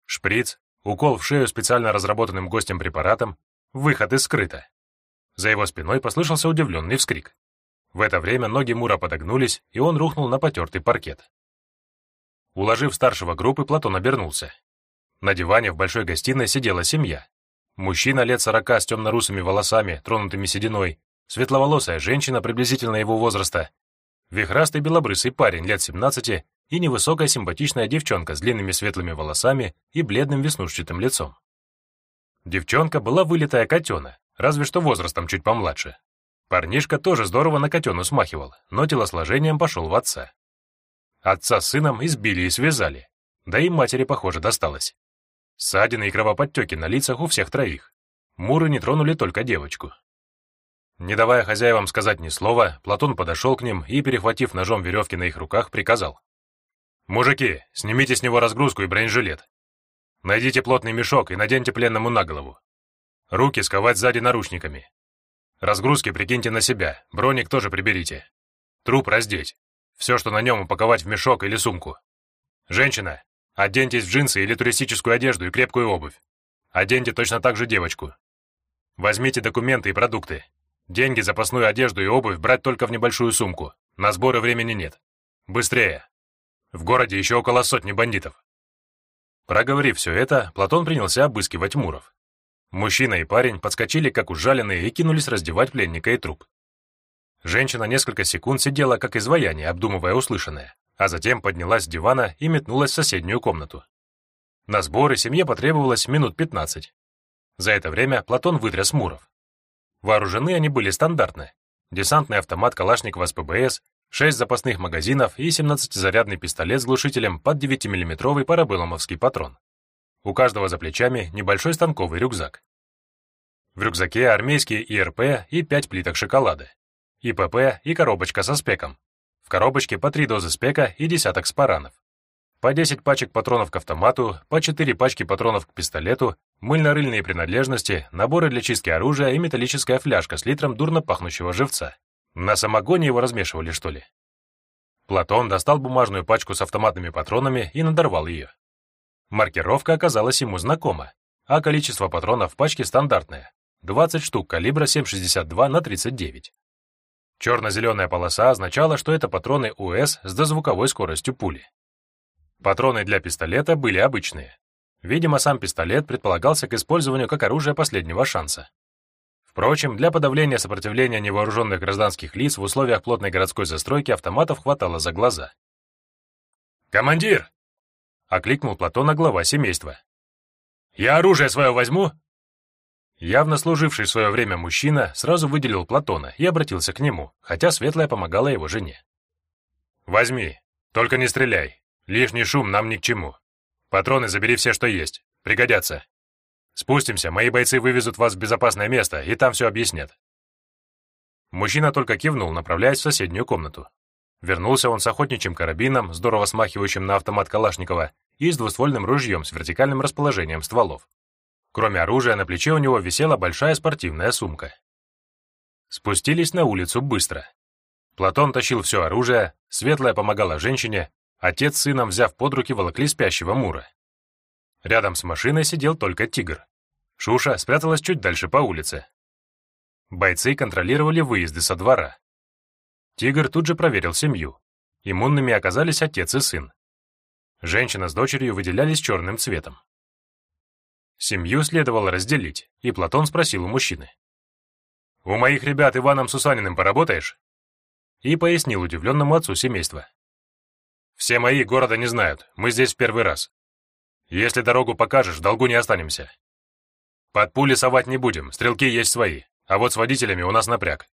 Шприц, укол в шею специально разработанным гостем препаратом, выход из скрыта. За его спиной послышался удивленный вскрик. В это время ноги Мура подогнулись, и он рухнул на потертый паркет. Уложив старшего группы, Платон обернулся. На диване в большой гостиной сидела семья. Мужчина лет сорока с темно-русыми волосами, тронутыми сединой, светловолосая женщина приблизительно его возраста, вихрастый белобрысый парень лет 17 и невысокая симпатичная девчонка с длинными светлыми волосами и бледным веснушчатым лицом. Девчонка была вылитая котена, разве что возрастом чуть помладше. Парнишка тоже здорово на котену смахивал, но телосложением пошел в отца. Отца с сыном избили и связали, да и матери, похоже, досталось. Ссадины и кровоподтеки на лицах у всех троих. Муры не тронули только девочку. Не давая хозяевам сказать ни слова, Платон подошел к ним и, перехватив ножом веревки на их руках, приказал. «Мужики, снимите с него разгрузку и бронежилет. Найдите плотный мешок и наденьте пленному на голову. Руки сковать сзади наручниками. Разгрузки прикиньте на себя, броник тоже приберите. Труп раздеть. Все, что на нем, упаковать в мешок или сумку. Женщина, оденьтесь в джинсы или туристическую одежду и крепкую обувь. Оденьте точно так же девочку. Возьмите документы и продукты. Деньги, запасную одежду и обувь брать только в небольшую сумку. На сборы времени нет. Быстрее. В городе еще около сотни бандитов. Проговорив все это, Платон принялся обыскивать Муров. Мужчина и парень подскочили, как ужаленные, и кинулись раздевать пленника и труп. Женщина несколько секунд сидела как изваяние, обдумывая услышанное, а затем поднялась с дивана и метнулась в соседнюю комнату. На сборы семье потребовалось минут 15. За это время Платон вытряс Муров. Вооружены они были стандартно. Десантный автомат Калашникова с ПБС, 6 запасных магазинов и 17-зарядный пистолет с глушителем под 9-миллиметровый парабеллумовский патрон. У каждого за плечами небольшой станковый рюкзак. В рюкзаке армейские ИРП и 5 плиток шоколада. ИПП и коробочка со спеком. В коробочке по три дозы спека и десяток спаранов. По 10 пачек патронов к автомату, по 4 пачки патронов к пистолету, мыльно-рыльные принадлежности, наборы для чистки оружия и металлическая фляжка с литром дурно пахнущего живца. На самогоне его размешивали, что ли? Платон достал бумажную пачку с автоматными патронами и надорвал ее. Маркировка оказалась ему знакома, а количество патронов в пачке стандартное — 20 штук калибра 7,62 на 39. Черно-зеленая полоса означала, что это патроны УС с дозвуковой скоростью пули. Патроны для пистолета были обычные. Видимо, сам пистолет предполагался к использованию как оружие последнего шанса. Впрочем, для подавления сопротивления невооруженных гражданских лиц в условиях плотной городской застройки автоматов хватало за глаза. «Командир!» — окликнул Платона глава семейства. «Я оружие свое возьму?» Явно служивший в свое время мужчина сразу выделил Платона и обратился к нему, хотя Светлая помогала его жене. «Возьми, только не стреляй. Лишний шум нам ни к чему. Патроны забери все, что есть. Пригодятся. Спустимся, мои бойцы вывезут вас в безопасное место, и там все объяснят». Мужчина только кивнул, направляясь в соседнюю комнату. Вернулся он с охотничьим карабином, здорово смахивающим на автомат Калашникова, и с двуствольным ружьем с вертикальным расположением стволов. Кроме оружия, на плече у него висела большая спортивная сумка. Спустились на улицу быстро. Платон тащил все оружие, Светлая помогала женщине, отец с сыном, взяв под руки, волокли спящего Мура. Рядом с машиной сидел только тигр. Шуша спряталась чуть дальше по улице. Бойцы контролировали выезды со двора. Тигр тут же проверил семью. Иммунными оказались отец и сын. Женщина с дочерью выделялись черным цветом. Семью следовало разделить, и Платон спросил у мужчины. «У моих ребят Иваном Сусаниным поработаешь?» И пояснил удивленному отцу семейства. Все мои города не знают, мы здесь в первый раз. Если дорогу покажешь, долгу не останемся. Под пули совать не будем, стрелки есть свои, а вот с водителями у нас напряг.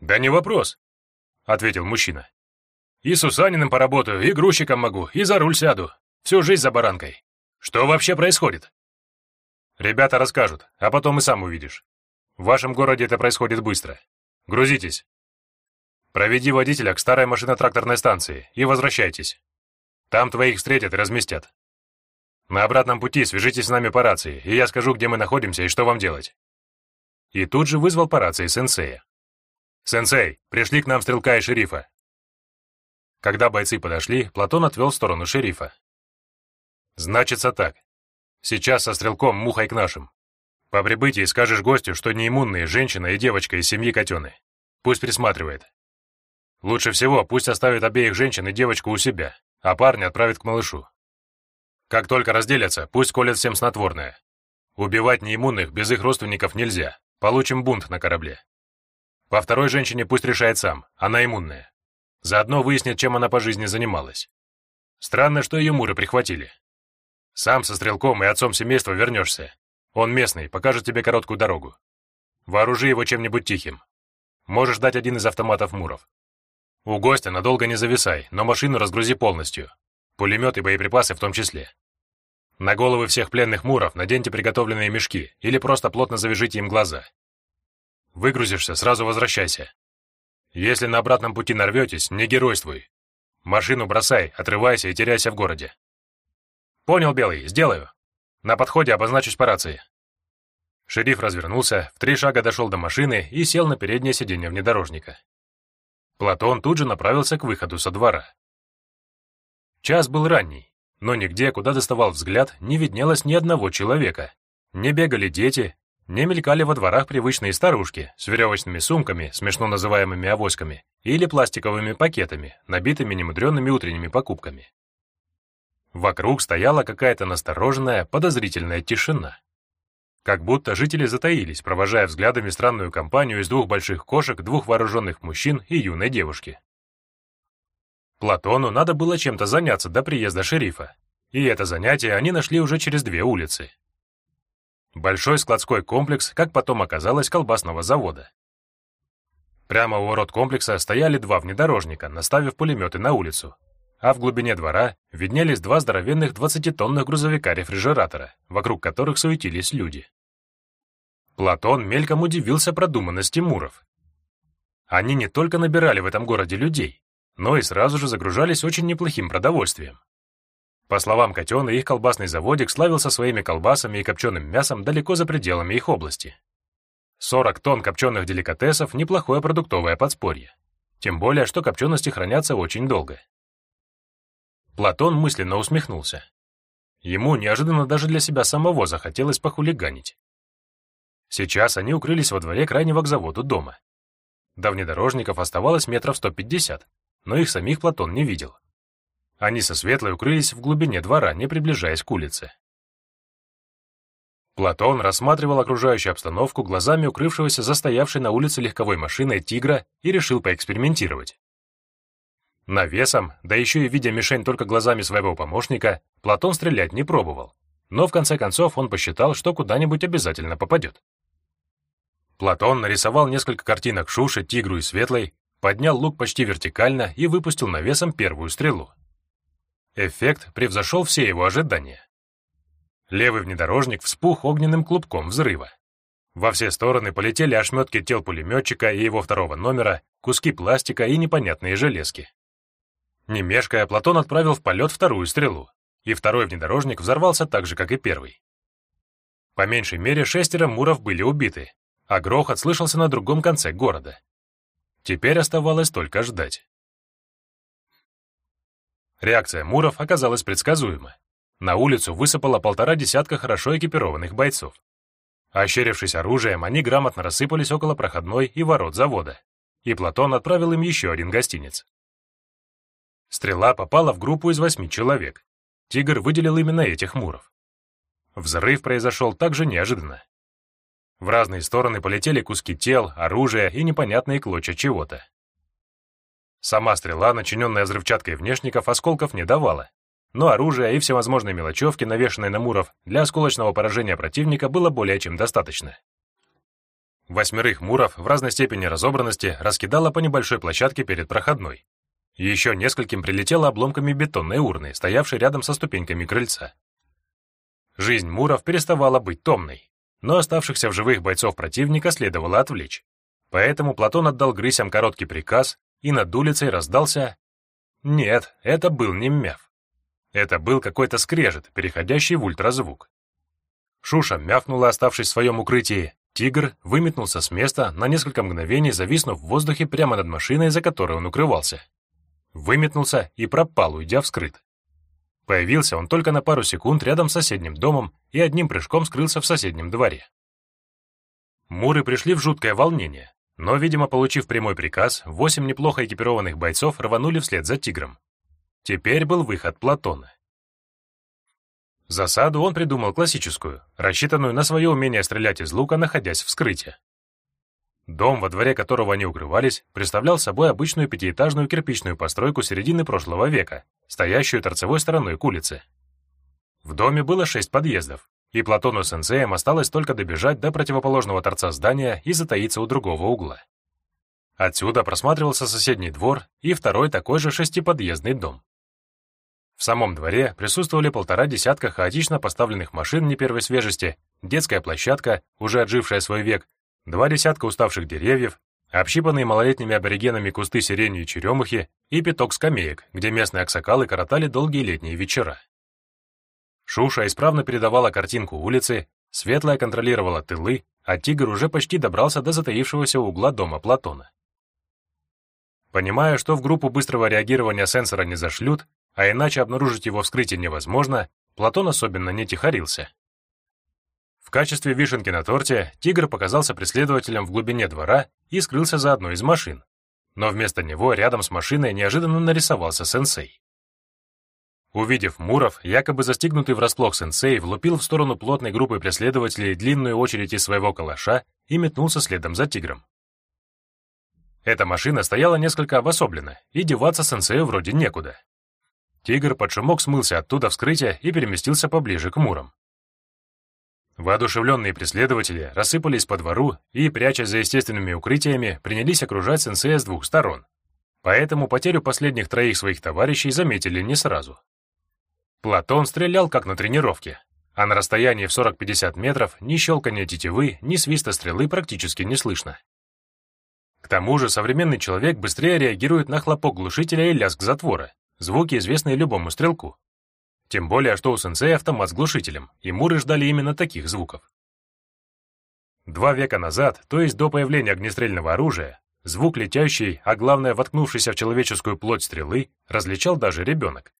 Да не вопрос, ответил мужчина. И с Усаниным поработаю, и грузчиком могу, и за руль сяду. Всю жизнь за баранкой. Что вообще происходит? Ребята расскажут, а потом и сам увидишь. В вашем городе это происходит быстро. Грузитесь. Проведи водителя к старой машино-тракторной станции и возвращайтесь. Там твоих встретят и разместят. На обратном пути свяжитесь с нами по рации, и я скажу, где мы находимся и что вам делать. И тут же вызвал по рации сенсея. «Сенсей, пришли к нам стрелка и шерифа». Когда бойцы подошли, Платон отвел в сторону шерифа. «Значится так. Сейчас со стрелком мухой к нашим. По прибытии скажешь гостю, что неиммунные женщина и девочка из семьи Котены. Пусть присматривает. Лучше всего пусть оставит обеих женщин и девочку у себя, а парня отправит к малышу. Как только разделятся, пусть колят всем снотворное. Убивать неиммунных без их родственников нельзя. Получим бунт на корабле. По второй женщине пусть решает сам, она иммунная. Заодно выяснит, чем она по жизни занималась. Странно, что ее муры прихватили. Сам со стрелком и отцом семейства вернешься. Он местный, покажет тебе короткую дорогу. Вооружи его чем-нибудь тихим. Можешь дать один из автоматов муров. У гостя надолго не зависай, но машину разгрузи полностью. Пулемет и боеприпасы в том числе. На головы всех пленных муров наденьте приготовленные мешки или просто плотно завяжите им глаза. Выгрузишься, сразу возвращайся. Если на обратном пути нарветесь, не геройствуй. Машину бросай, отрывайся и теряйся в городе. Понял, Белый, сделаю. На подходе обозначусь по рации. Шериф развернулся, в три шага дошел до машины и сел на переднее сиденье внедорожника. Платон тут же направился к выходу со двора. Час был ранний, но нигде, куда доставал взгляд, не виднелось ни одного человека. Не бегали дети, не мелькали во дворах привычные старушки с веревочными сумками, смешно называемыми авоськами, или пластиковыми пакетами, набитыми немудренными утренними покупками. Вокруг стояла какая-то настороженная, подозрительная тишина. Как будто жители затаились, провожая взглядами странную компанию из двух больших кошек, двух вооруженных мужчин и юной девушки. Платону надо было чем-то заняться до приезда шерифа, и это занятие они нашли уже через две улицы. Большой складской комплекс, как потом оказалось, колбасного завода. Прямо у ворот комплекса стояли два внедорожника, наставив пулеметы на улицу, а в глубине двора виднелись два здоровенных 20-тонных грузовика-рефрижератора, вокруг которых суетились люди. Платон мельком удивился продуманности муров. Они не только набирали в этом городе людей, но и сразу же загружались очень неплохим продовольствием. По словам Котена, их колбасный заводик славился своими колбасами и копченым мясом далеко за пределами их области. 40 тонн копченых деликатесов – неплохое продуктовое подспорье. Тем более, что копчености хранятся очень долго. Платон мысленно усмехнулся. Ему неожиданно даже для себя самого захотелось похулиганить. Сейчас они укрылись во дворе крайнего к заводу дома. До внедорожников оставалось метров 150, но их самих Платон не видел. Они со Светлой укрылись в глубине двора, не приближаясь к улице. Платон рассматривал окружающую обстановку глазами укрывшегося застоявшей на улице легковой машиной тигра и решил поэкспериментировать. Навесом, да еще и видя мишень только глазами своего помощника, Платон стрелять не пробовал, но в конце концов он посчитал, что куда-нибудь обязательно попадет. Платон нарисовал несколько картинок Шуши, Тигру и Светлой, поднял лук почти вертикально и выпустил навесом первую стрелу. Эффект превзошел все его ожидания. Левый внедорожник вспух огненным клубком взрыва. Во все стороны полетели ошметки тел пулеметчика и его второго номера, куски пластика и непонятные железки. Не мешкая, Платон отправил в полет вторую стрелу, и второй внедорожник взорвался так же, как и первый. По меньшей мере шестеро муров были убиты, а грохот слышался на другом конце города. Теперь оставалось только ждать. Реакция муров оказалась предсказуема. На улицу высыпало полтора десятка хорошо экипированных бойцов. Ощерившись оружием, они грамотно рассыпались около проходной и ворот завода, и Платон отправил им еще один гостиниц. Стрела попала в группу из восьми человек. Тигр выделил именно этих муров. Взрыв произошел также неожиданно. В разные стороны полетели куски тел, оружия и непонятные клочья чего-то. Сама стрела, начиненная взрывчаткой внешников, осколков не давала, но оружия и всевозможные мелочевки, навешанные на муров, для осколочного поражения противника было более чем достаточно. Восьмерых муров в разной степени разобранности раскидало по небольшой площадке перед проходной. Еще нескольким прилетело обломками бетонной урны, стоявшей рядом со ступеньками крыльца. Жизнь муров переставала быть томной, но оставшихся в живых бойцов противника следовало отвлечь. Поэтому Платон отдал грысям короткий приказ, и над улицей раздался... Нет, это был не мяв. Это был какой-то скрежет, переходящий в ультразвук. Шуша мявкнула, оставшись в своем укрытии. Тигр выметнулся с места, на несколько мгновений зависнув в воздухе прямо над машиной, за которой он укрывался. Выметнулся и пропал, уйдя вскрыт. Появился он только на пару секунд рядом с соседним домом и одним прыжком скрылся в соседнем дворе. Муры пришли в жуткое волнение, но, видимо, получив прямой приказ, восемь неплохо экипированных бойцов рванули вслед за тигром. Теперь был выход Платона. Засаду он придумал классическую, рассчитанную на свое умение стрелять из лука, находясь в скрытии. Дом, во дворе которого они укрывались, представлял собой обычную пятиэтажную кирпичную постройку середины прошлого века, стоящую торцевой стороной к улице. В доме было шесть подъездов, и Платону с сенсеем осталось только добежать до противоположного торца здания и затаиться у другого угла. Отсюда просматривался соседний двор и второй такой же шестиподъездный дом. В самом дворе присутствовали полтора десятка хаотично поставленных машин не первой свежести, детская площадка, уже отжившая свой век, два десятка уставших деревьев, общипанные малолетними аборигенами кусты сирени и черемухи и пяток скамеек, где местные аксакалы коротали долгие летние вечера. Шуша исправно передавала картинку улицы, Светлая контролировала тылы, а Тигр уже почти добрался до затаившегося угла дома Платона. Понимая, что в группу быстрого реагирования сенсора не зашлют, а иначе обнаружить его вскрытие невозможно, Платон особенно не тихорился. В качестве вишенки на торте тигр показался преследователем в глубине двора и скрылся за одной из машин. Но вместо него рядом с машиной неожиданно нарисовался сенсей. Увидев Муров, якобы застигнутый врасплох сенсей влупил в сторону плотной группы преследователей длинную очередь из своего калаша и метнулся следом за тигром. Эта машина стояла несколько обособленно, и деваться сенсею вроде некуда. Тигр под шумок смылся оттуда вскрытия и переместился поближе к Мурам. Воодушевленные преследователи рассыпались по двору и, прячась за естественными укрытиями, принялись окружать сенсея с двух сторон. Поэтому потерю последних троих своих товарищей заметили не сразу. Платон стрелял как на тренировке, а на расстоянии в 40-50 метров ни щелкания тетивы, ни свиста стрелы практически не слышно. К тому же современный человек быстрее реагирует на хлопок глушителя и лязг затвора, звуки, известные любому стрелку. Тем более, что у сенсея автомат с глушителем, и муры ждали именно таких звуков. Два века назад, то есть до появления огнестрельного оружия, звук летящий, а главное воткнувшийся в человеческую плоть стрелы, различал даже ребенок.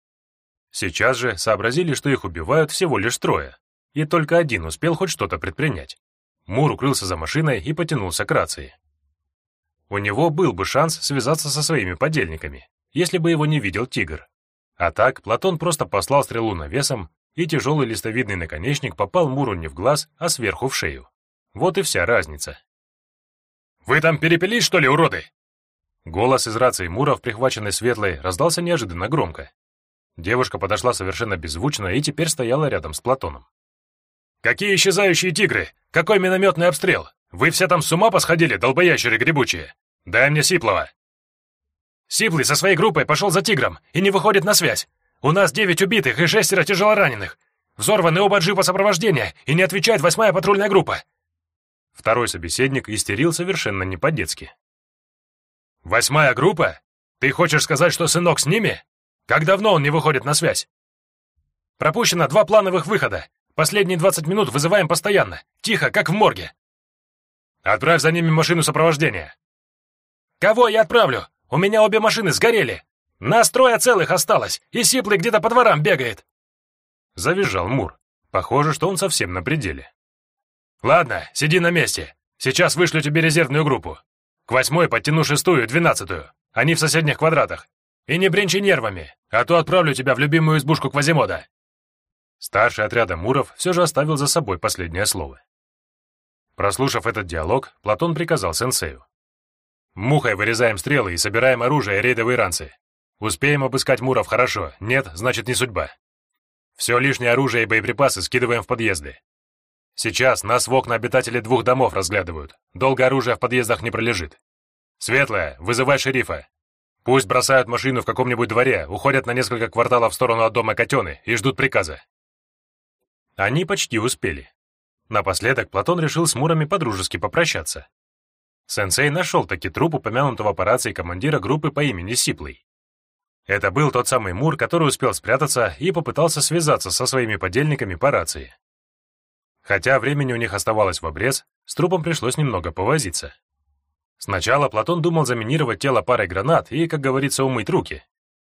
Сейчас же сообразили, что их убивают всего лишь трое, и только один успел хоть что-то предпринять. Мур укрылся за машиной и потянулся к рации. У него был бы шанс связаться со своими подельниками, если бы его не видел тигр. А так Платон просто послал стрелу навесом, и тяжелый листовидный наконечник попал Муру не в глаз, а сверху в шею. Вот и вся разница. «Вы там перепились, что ли, уроды?» Голос из рации Мура, прихваченной светлой, раздался неожиданно громко. Девушка подошла совершенно беззвучно и теперь стояла рядом с Платоном. «Какие исчезающие тигры? Какой минометный обстрел? Вы все там с ума посходили, долбоящеры грибучие? Дай мне Сиплова!» «Сиплый со своей группой пошел за тигром и не выходит на связь. У нас девять убитых и шестеро тяжелораненых. Взорваны оба джипа сопровождения и не отвечает восьмая патрульная группа». Второй собеседник истерил совершенно не по-детски. «Восьмая группа? Ты хочешь сказать, что сынок с ними?» Как давно он не выходит на связь? Пропущено два плановых выхода. Последние 20 минут вызываем постоянно. Тихо, как в морге. Отправь за ними машину сопровождения. Кого я отправлю? У меня обе машины сгорели. Нас трое целых осталось, и Сиплый где-то по дворам бегает. Завизжал Мур. Похоже, что он совсем на пределе. Ладно, сиди на месте. Сейчас вышлю тебе резервную группу. К восьмой подтяну шестую и двенадцатую. Они в соседних квадратах. И не бренчи нервами, а то отправлю тебя в любимую избушку Квазимода!» Старший отряда Муров все же оставил за собой последнее слово. Прослушав этот диалог, Платон приказал сенсею. Мухой вырезаем стрелы и собираем оружие рейдовые ранцы. Успеем обыскать Муров хорошо, нет, значит не судьба. Все лишнее оружие и боеприпасы скидываем в подъезды. Сейчас нас в окна обитатели двух домов разглядывают. Долго оружие в подъездах не пролежит. Светлая, вызывай шерифа. Пусть бросают машину в каком-нибудь дворе, уходят на несколько кварталов в сторону от дома Котены и ждут приказа. Они почти успели. Напоследок Платон решил с Мурами подружески попрощаться. Сенсей нашел таки труп упомянутого по рации командира группы по имени Сиплый. Это был тот самый Мур, который успел спрятаться и попытался связаться со своими подельниками по рации. Хотя времени у них оставалось в обрез, с трупом пришлось немного повозиться. Сначала Платон думал заминировать тело парой гранат и, как говорится, умыть руки.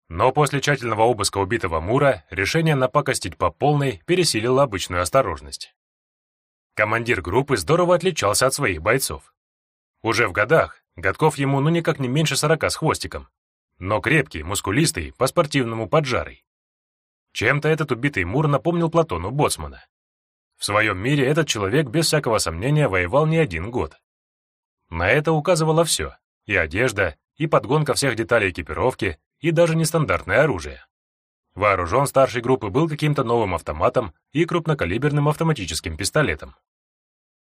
Но после тщательного обыска убитого Мура решение напакостить по полной пересилило обычную осторожность. Командир группы здорово отличался от своих бойцов. Уже в годах, годков ему ну никак не меньше сорока с хвостиком, но крепкий, мускулистый, по-спортивному поджарый. Чем-то этот убитый Мур напомнил Платону Боцмана. В своем мире этот человек без всякого сомнения воевал не один год. На это указывало все — и одежда, и подгонка всех деталей экипировки, и даже нестандартное оружие. Вооружен старшей группы был каким-то новым автоматом и крупнокалиберным автоматическим пистолетом.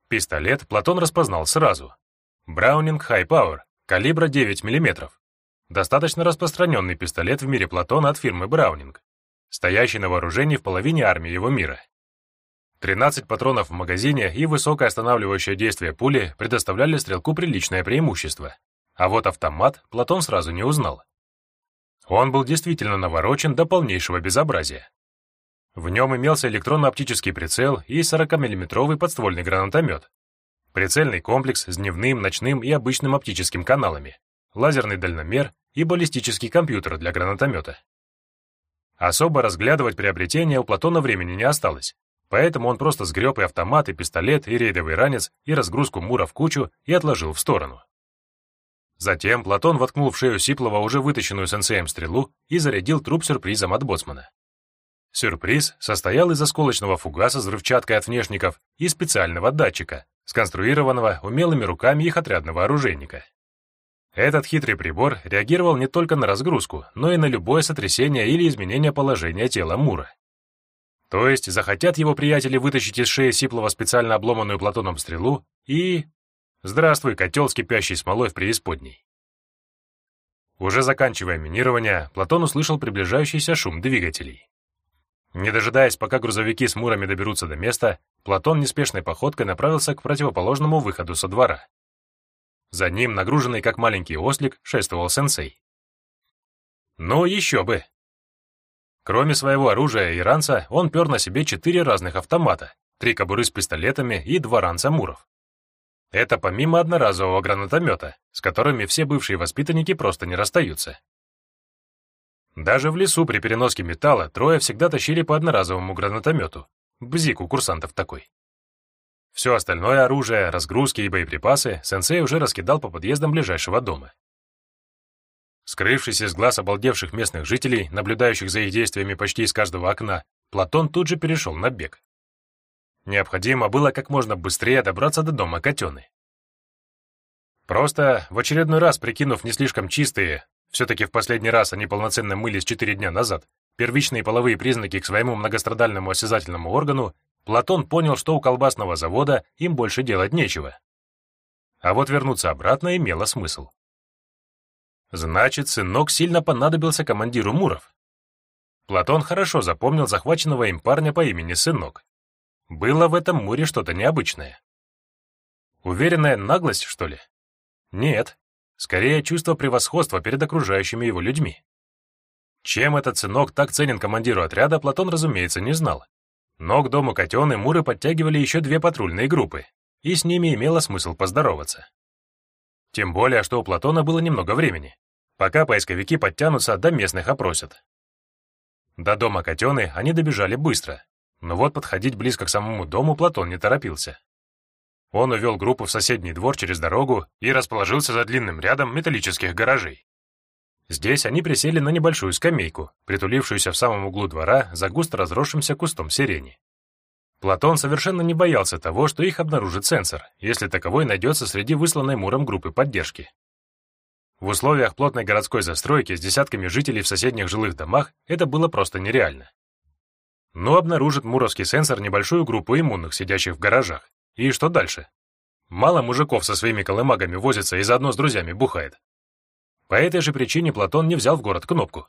Пистолет Платон распознал сразу. Браунинг High Power, калибра 9 мм. Достаточно распространенный пистолет в мире Платона от фирмы Браунинг, стоящий на вооружении в половине армии его мира. 13 патронов в магазине и высокое останавливающее действие пули предоставляли стрелку приличное преимущество. А вот автомат Платон сразу не узнал. Он был действительно наворочен до полнейшего безобразия. В нем имелся электронно-оптический прицел и 40-мм подствольный гранатомет. Прицельный комплекс с дневным, ночным и обычным оптическим каналами, лазерный дальномер и баллистический компьютер для гранатомета. Особо разглядывать приобретение у Платона времени не осталось, Поэтому он просто сгреб и автомат, и пистолет, и рейдовый ранец, и разгрузку Мура в кучу и отложил в сторону. Затем Платон воткнул в шею Сиплова уже вытащенную сенсеем стрелу и зарядил труп сюрпризом от боцмана. Сюрприз состоял из осколочного фугаса с взрывчаткой от внешников и специального датчика, сконструированного умелыми руками их отрядного оружейника. Этот хитрый прибор реагировал не только на разгрузку, но и на любое сотрясение или изменение положения тела Мура. То есть захотят его приятели вытащить из шеи Сиплова специально обломанную Платоном стрелу и... Здравствуй, котел с кипящей смолой в преисподней. Уже заканчивая минирование, Платон услышал приближающийся шум двигателей. Не дожидаясь, пока грузовики с мурами доберутся до места, Платон неспешной походкой направился к противоположному выходу со двора. За ним, нагруженный как маленький ослик, шествовал сенсей. Ну, еще бы! Кроме своего оружия и ранца, он пер на себе четыре разных автомата, три кобуры с пистолетами и два ранца муров. Это помимо одноразового гранатомета, с которыми все бывшие воспитанники просто не расстаются. Даже в лесу при переноске металла трое всегда тащили по одноразовому гранатомету. Бзик у курсантов такой. Все остальное оружие, разгрузки и боеприпасы сенсей уже раскидал по подъездам ближайшего дома. Скрывшись из глаз обалдевших местных жителей, наблюдающих за их действиями почти из каждого окна, Платон тут же перешел на бег. Необходимо было как можно быстрее добраться до дома Котены. Просто, в очередной раз прикинув не слишком чистые, все-таки в последний раз они полноценно мылись четыре дня назад, первичные половые признаки к своему многострадальному осязательному органу, Платон понял, что у колбасного завода им больше делать нечего. А вот вернуться обратно имело смысл. Значит, сынок сильно понадобился командиру Муров. Платон хорошо запомнил захваченного им парня по имени Сынок. Было в этом Муре что-то необычное. Уверенная наглость, что ли? Нет, скорее чувство превосходства перед окружающими его людьми. Чем этот сынок так ценен командиру отряда, Платон, разумеется, не знал. Но к дому Котены Муры подтягивали еще две патрульные группы, и с ними имело смысл поздороваться. Тем более, что у Платона было немного времени, пока поисковики подтянутся, до местных опросят. До дома Котены они добежали быстро, но вот подходить близко к самому дому Платон не торопился. Он увел группу в соседний двор через дорогу и расположился за длинным рядом металлических гаражей. Здесь они присели на небольшую скамейку, притулившуюся в самом углу двора за густо разросшимся кустом сирени. Платон совершенно не боялся того, что их обнаружит сенсор, если таковой найдется среди высланной Муром группы поддержки. В условиях плотной городской застройки с десятками жителей в соседних жилых домах это было просто нереально. Но обнаружит муровский сенсор небольшую группу иммунных, сидящих в гаражах. И что дальше? Мало мужиков со своими колымагами возится и заодно с друзьями бухает. По этой же причине Платон не взял в город кнопку.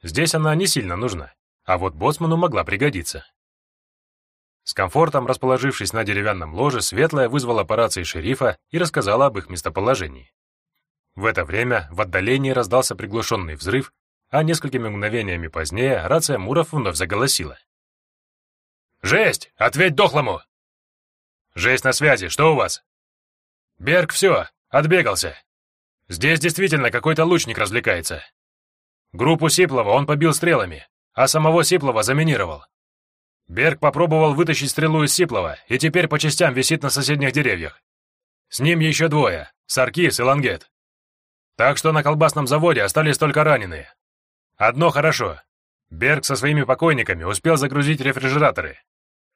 Здесь она не сильно нужна, а вот боцману могла пригодиться. С комфортом расположившись на деревянном ложе, Светлая вызвала по рации шерифа и рассказала об их местоположении. В это время в отдалении раздался приглушенный взрыв, а несколькими мгновениями позднее рация Муров вновь заголосила. «Жесть! Ответь дохлому!» «Жесть на связи, что у вас?» «Берг, все, отбегался. Здесь действительно какой-то лучник развлекается. Группу Сиплова он побил стрелами, а самого Сиплова заминировал. Берг попробовал вытащить стрелу из Сиплова и теперь по частям висит на соседних деревьях. С ним еще двое — Саркис и Лангет. Так что на колбасном заводе остались только раненые. Одно хорошо. Берг со своими покойниками успел загрузить рефрижераторы.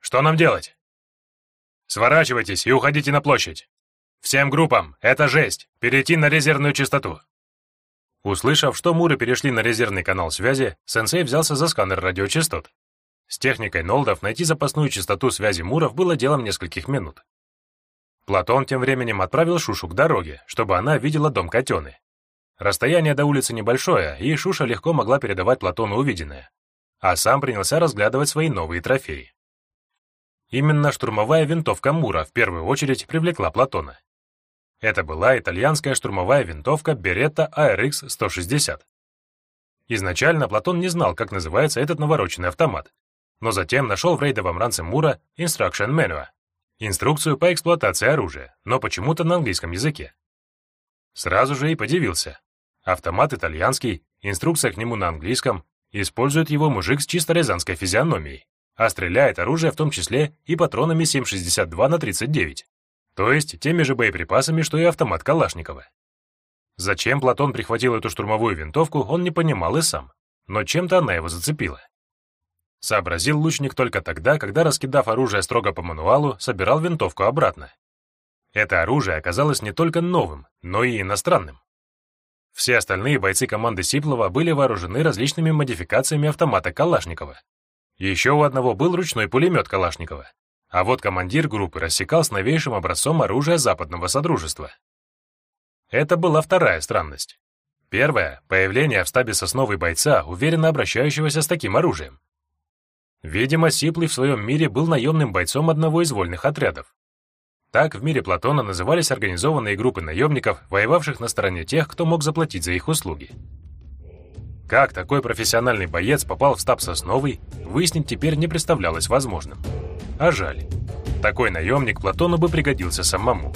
Что нам делать? Сворачивайтесь и уходите на площадь. Всем группам, это жесть, перейти на резервную частоту. Услышав, что Муры перешли на резервный канал связи, сенсей взялся за сканер радиочастот. С техникой Нолдов найти запасную частоту связи Муров было делом нескольких минут. Платон тем временем отправил Шушу к дороге, чтобы она видела дом Котены. Расстояние до улицы небольшое, и Шуша легко могла передавать Платону увиденное, а сам принялся разглядывать свои новые трофеи. Именно штурмовая винтовка Мура в первую очередь привлекла Платона. Это была итальянская штурмовая винтовка Беретта ARX 160. Изначально Платон не знал, как называется этот навороченный автомат, но затем нашел в рейдовом ранце Мура Instruction Manual, инструкцию по эксплуатации оружия, но почему-то на английском языке. Сразу же и подивился. Автомат итальянский, инструкция к нему на английском, использует его мужик с чисто рязанской физиономией, а стреляет оружие в том числе и патронами 7,62 на 39, то есть теми же боеприпасами, что и автомат Калашникова. Зачем Платон прихватил эту штурмовую винтовку, он не понимал и сам, но чем-то она его зацепила. Сообразил лучник только тогда, когда, раскидав оружие строго по мануалу, собирал винтовку обратно. Это оружие оказалось не только новым, но и иностранным. Все остальные бойцы команды Сиплова были вооружены различными модификациями автомата Калашникова. Еще у одного был ручной пулемет Калашникова, а вот командир группы рассекал с новейшим образцом оружия Западного Содружества. Это была вторая странность. Первая — появление в стабе сосновой бойца, уверенно обращающегося с таким оружием. Видимо, Сиплый в своем мире был наемным бойцом одного из вольных отрядов. Так в мире Платона назывались организованные группы наемников, воевавших на стороне тех, кто мог заплатить за их услуги. Как такой профессиональный боец попал в стаб Сосновый, выяснить теперь не представлялось возможным. А жаль. Такой наемник Платону бы пригодился самому.